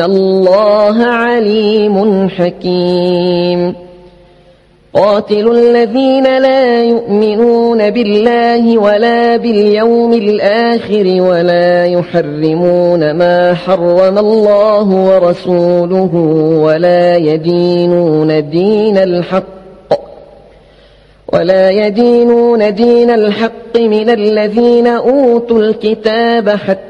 الله عليم حكيم قاتلوا الذين لا يؤمنون بالله ولا باليوم الآخر ولا يحرمون ما حرم الله ورسوله ولا يدينون دين الحق ولا يدينون دين الحق من الذين أوتوا الكتاب حتى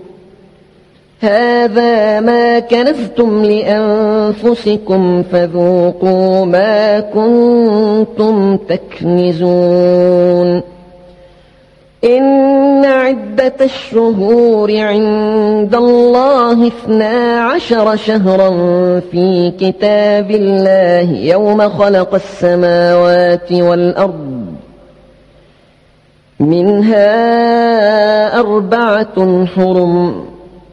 هذا ما كنفتم لأنفسكم فذوقوا ما كنتم تكنزون. إن عدة الشهور عند الله اثنا عشر شهرا في كتاب الله يوم خلق السماوات والأرض. منها أربعة حرم.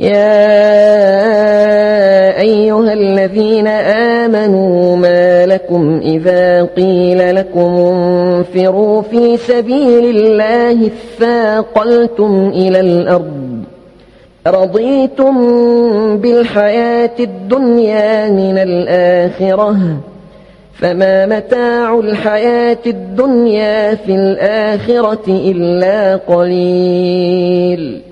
يا أيها الذين آمنوا ما لكم إذا قيل لكم انفروا في سبيل الله اثاقلتم إلى الأرض رضيتم بالحياة الدنيا من الآخرة فما متاع الحياة الدنيا في الآخرة إلا قليل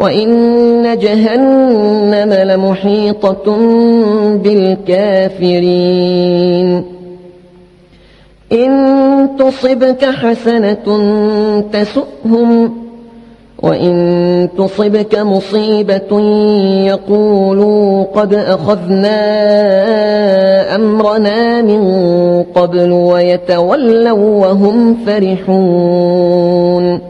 وإن جهنم لمحيطة بالكافرين. إن تصبك حسنة تسؤهم وإن تصبك مصيبة يقولوا قد أخذنا أمرنا من قبل ويتولوا وهم فرحون.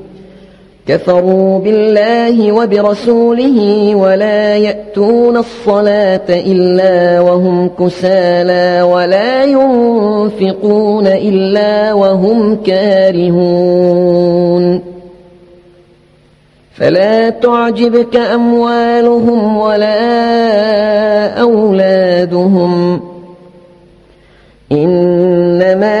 كفروا بالله وبرسوله ولا يأتون الصلاة إلا وهم كسالى ولا ينفقون إلا وهم كارهون. فلا تعجبك أموالهم ولا أولادهم. إنما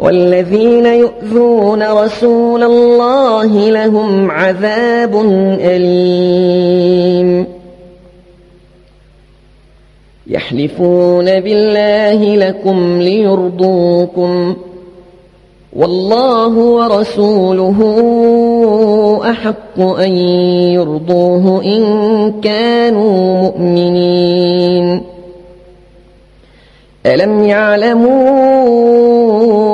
والذين يؤذون رسول الله لهم عذاب أليم. يحلفون بالله لكم ليرضوكم. والله ورسوله أحق أن يرضوه إن كانوا مؤمنين. ألم يعلموا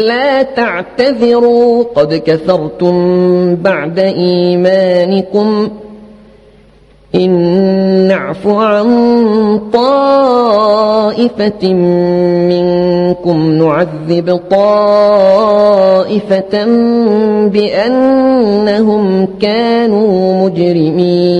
لا تعتذروا. قد كفرتم بعد إيمانكم. إن نعف عن طائفة منكم نعذب طائفة بأنهم كانوا مجرمين.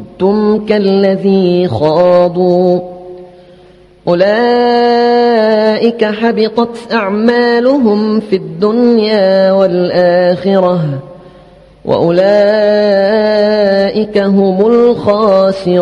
وخضتم كالذي خاضوا أولئك حبطت أعمالهم في الدنيا والآخرة وأولئك هم الخاسرون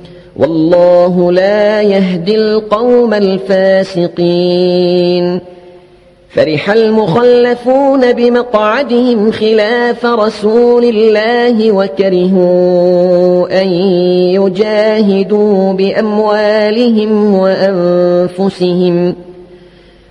والله لا يهدي القوم الفاسقين. فرح المخلفون بمقعدهم خلاف رسول الله وكرهوا أن يجاهدوا بأموالهم وأنفسهم.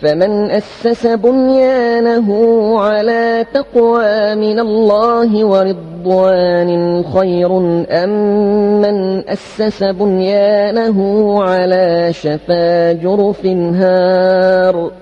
فمن أسس بنيانه على تقوى من الله ورضوان خير أم من أسس بنيانه على شفا جرف هار؟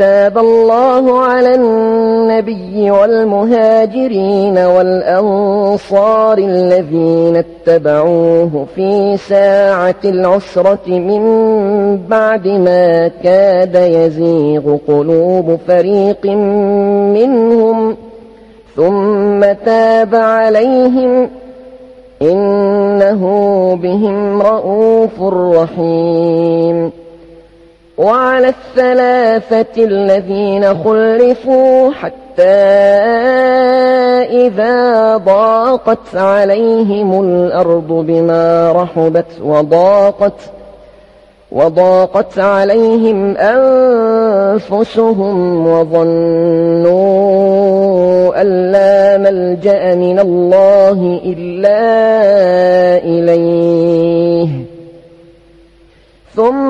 تاب الله على النبي والمهاجرين والأنصار الذين اتبعوه في ساعة العسرة من بعد ما كاد يزيغ قلوب فريق منهم ثم تاب عليهم إنه بهم رءوف رحيم وعلى الثلاثة الذين خلفوا حتى إذا ضاقت عليهم الأرض بما رحبت وضاقت وضاقت عليهم أنفسهم وظنوا أن لا ملجأ من الله إلا إليه. ثم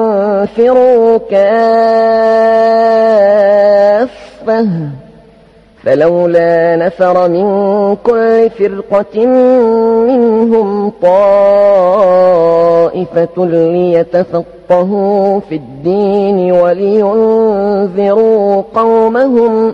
لينفروا كافة. فلولا نفر من كل فرقة منهم طائفة ليتفقهوا في الدين ولينذروا قومهم